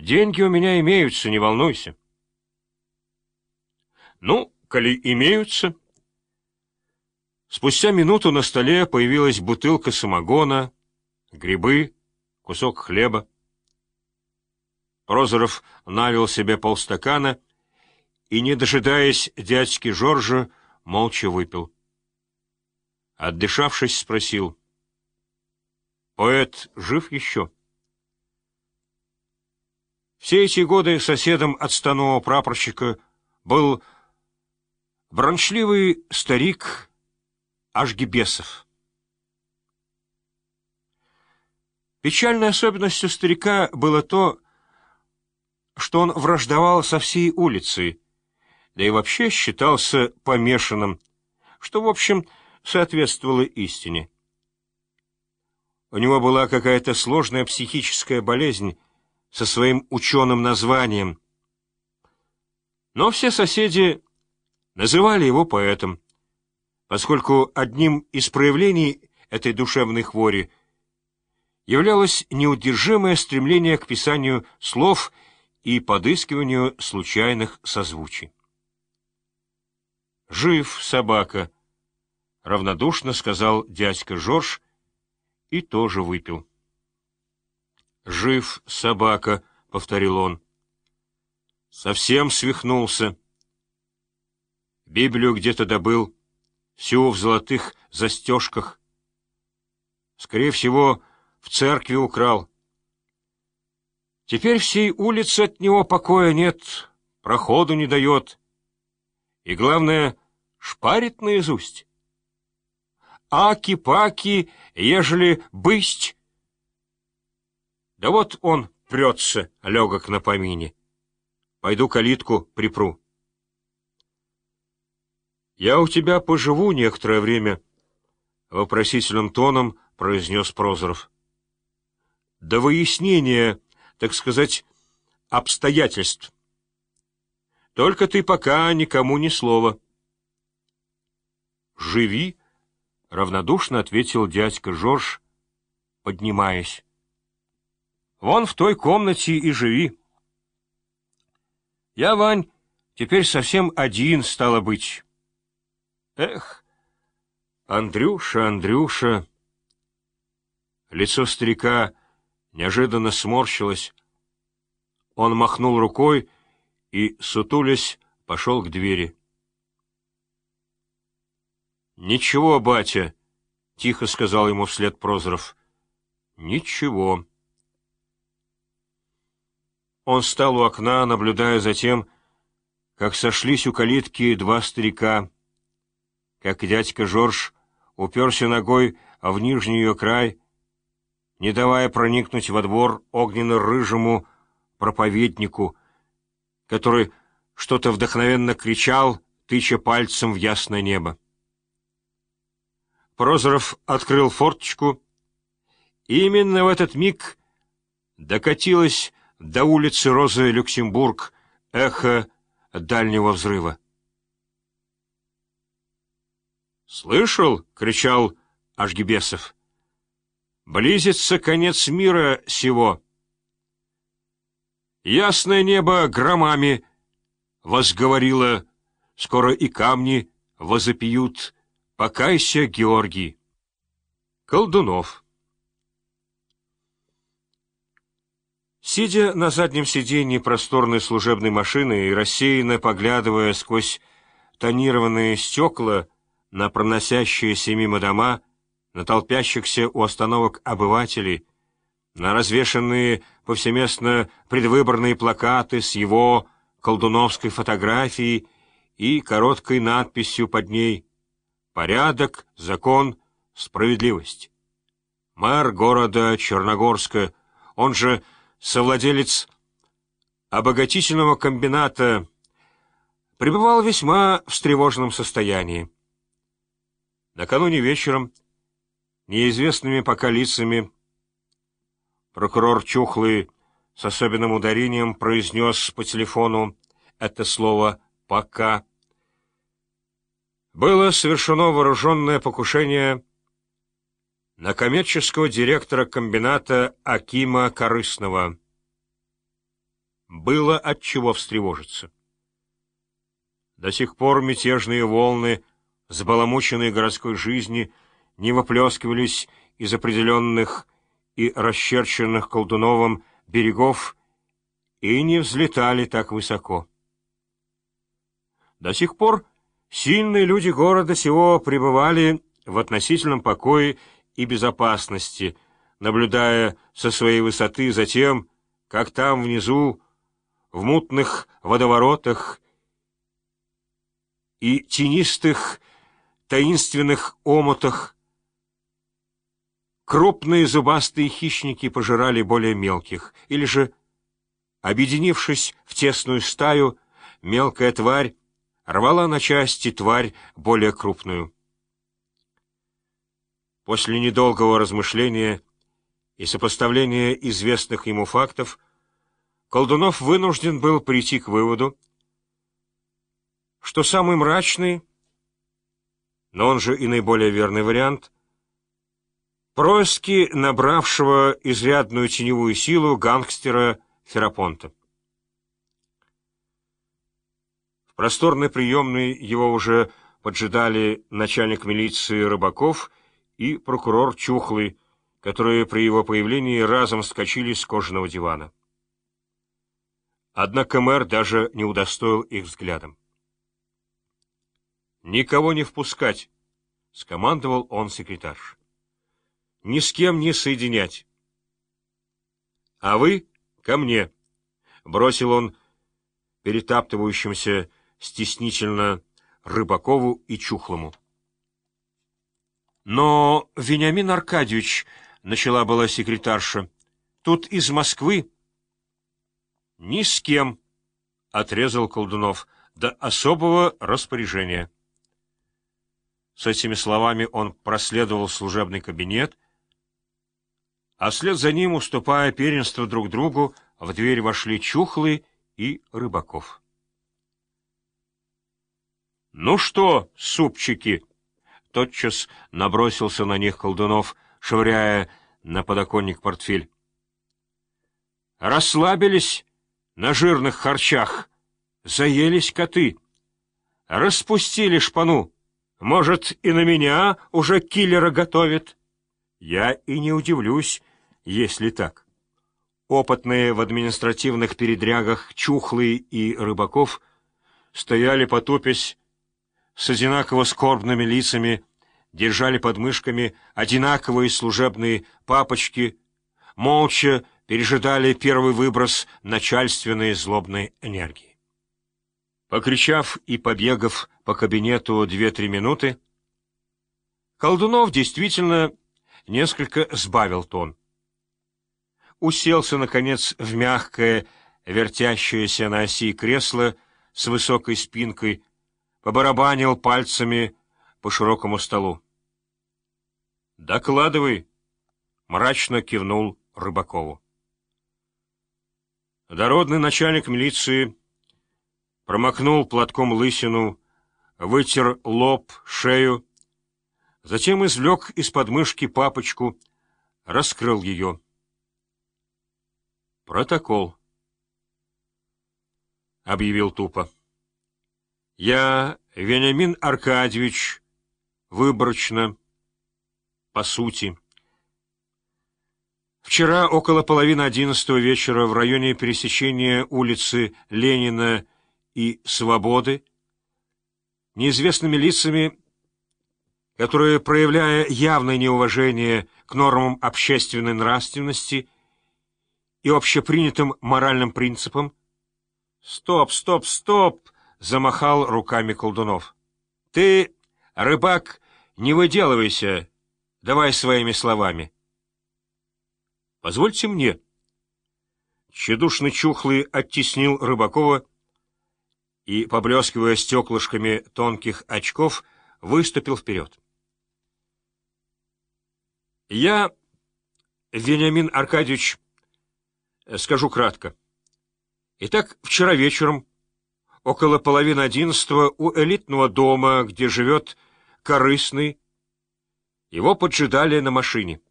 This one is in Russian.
Деньги у меня имеются, не волнуйся. Ну, коли имеются... Спустя минуту на столе появилась бутылка самогона, грибы, кусок хлеба. Прозоров налил себе полстакана и, не дожидаясь дядьки Жоржа, молча выпил. Отдышавшись, спросил. — Поэт жив еще? Все эти годы соседом отставного прапорщика был брончливый старик Ашгибесов. Печальной особенностью старика было то, что он враждовал со всей улицей, да и вообще считался помешанным, что, в общем, соответствовало истине. У него была какая-то сложная психическая болезнь со своим ученым названием, но все соседи называли его поэтом, поскольку одним из проявлений этой душевной хвори являлось неудержимое стремление к писанию слов и подыскиванию случайных созвучий. «Жив собака», — равнодушно сказал дядька Жорж и тоже выпил. «Жив собака», — повторил он. «Совсем свихнулся. Библию где-то добыл, всю в золотых застежках. Скорее всего, в церкви украл. Теперь всей улице от него покоя нет, проходу не дает. И, главное, шпарит наизусть. Аки-паки, ежели бысть. Да вот он прется, легок на помине. Пойду калитку припру. «Я у тебя поживу некоторое время», — вопросительным тоном произнес Прозоров. «До выяснения, так сказать, обстоятельств. Только ты пока никому ни слова». «Живи», — равнодушно ответил дядька Жорж, поднимаясь. «Вон в той комнате и живи». «Я, Вань, теперь совсем один, стало быть». Эх, Андрюша, Андрюша! Лицо старика неожиданно сморщилось. Он махнул рукой и, сутулясь, пошел к двери. «Ничего, батя!» — тихо сказал ему вслед Прозоров. «Ничего». Он стал у окна, наблюдая за тем, как сошлись у калитки два старика — как дядька Жорж уперся ногой в нижний ее край, не давая проникнуть во двор огненно-рыжему проповеднику, который что-то вдохновенно кричал, тыча пальцем в ясное небо. Прозоров открыл форточку, именно в этот миг докатилась до улицы Розы Люксембург эхо дальнего взрыва. «Слышал?» — кричал Ашгибесов. «Близится конец мира сего. Ясное небо громами возговорило, скоро и камни возопьют. Покайся, Георгий!» Колдунов Сидя на заднем сиденье просторной служебной машины и рассеянно поглядывая сквозь тонированные стекла, на проносящиеся мимо дома, на толпящихся у остановок обывателей, на развешанные повсеместно предвыборные плакаты с его колдуновской фотографией и короткой надписью под ней «Порядок, закон, справедливость». Мэр города Черногорска, он же совладелец обогатительного комбината, пребывал в весьма встревоженном состоянии. Накануне вечером неизвестными пока лицами прокурор Чухлый с особенным ударением произнес по телефону это слово «пока». Было совершено вооруженное покушение на коммерческого директора комбината Акима Корыстного. было от чего встревожиться. До сих пор мятежные волны, сбаламученные городской жизни, не выплескивались из определенных и расчерченных колдуновым берегов и не взлетали так высоко. До сих пор сильные люди города сего пребывали в относительном покое и безопасности, наблюдая со своей высоты за тем, как там внизу, в мутных водоворотах и тенистых таинственных омутах, крупные зубастые хищники пожирали более мелких, или же, объединившись в тесную стаю, мелкая тварь рвала на части тварь более крупную. После недолгого размышления и сопоставления известных ему фактов, Колдунов вынужден был прийти к выводу, что самый мрачный, но он же и наиболее верный вариант, происки набравшего изрядную теневую силу гангстера Ферапонта. В просторной приемной его уже поджидали начальник милиции Рыбаков и прокурор Чухлый, которые при его появлении разом вскочили с кожаного дивана. Однако мэр даже не удостоил их взглядом. «Никого не впускать!» — скомандовал он секретарш. «Ни с кем не соединять!» «А вы ко мне!» — бросил он перетаптывающимся стеснительно Рыбакову и Чухлому. «Но, Вениамин Аркадьевич...» — начала была секретарша. — Тут из Москвы. — Ни с кем, — отрезал Колдунов, — до особого распоряжения. С этими словами он проследовал служебный кабинет, а вслед за ним, уступая первенство друг другу, в дверь вошли Чухлый и Рыбаков. — Ну что, супчики? — тотчас набросился на них Колдунов — швыряя на подоконник портфель. «Расслабились на жирных харчах, заелись коты, распустили шпану. Может, и на меня уже киллера готовят? Я и не удивлюсь, если так». Опытные в административных передрягах Чухлый и Рыбаков стояли потупясь с одинаково скорбными лицами, держали под мышками одинаковые служебные папочки, молча пережидали первый выброс начальственной злобной энергии. Покричав и побегав по кабинету две-три минуты, Колдунов действительно несколько сбавил тон. Уселся, наконец, в мягкое, вертящееся на оси кресло с высокой спинкой, побарабанил пальцами по широкому столу. «Докладывай», — мрачно кивнул Рыбакову. Дородный начальник милиции промокнул платком лысину, вытер лоб, шею, затем извлек из подмышки папочку, раскрыл ее. «Протокол», — объявил тупо. «Я, Вениамин Аркадьевич, выборочно, по сути. Вчера около половины одиннадцатого вечера в районе пересечения улицы Ленина и Свободы неизвестными лицами, которые, проявляя явное неуважение к нормам общественной нравственности и общепринятым моральным принципам, «Стоп, стоп, стоп!» — замахал руками Колдунов. «Ты, рыбак, не выделывайся, давай своими словами». «Позвольте мне». Чедушный чухлый оттеснил Рыбакова и, поблескивая стеклышками тонких очков, выступил вперед. «Я, Вениамин Аркадьевич, скажу кратко. Итак, вчера вечером около половины одиннадцатого у элитного дома, где живет корыстный, его поджидали на машине.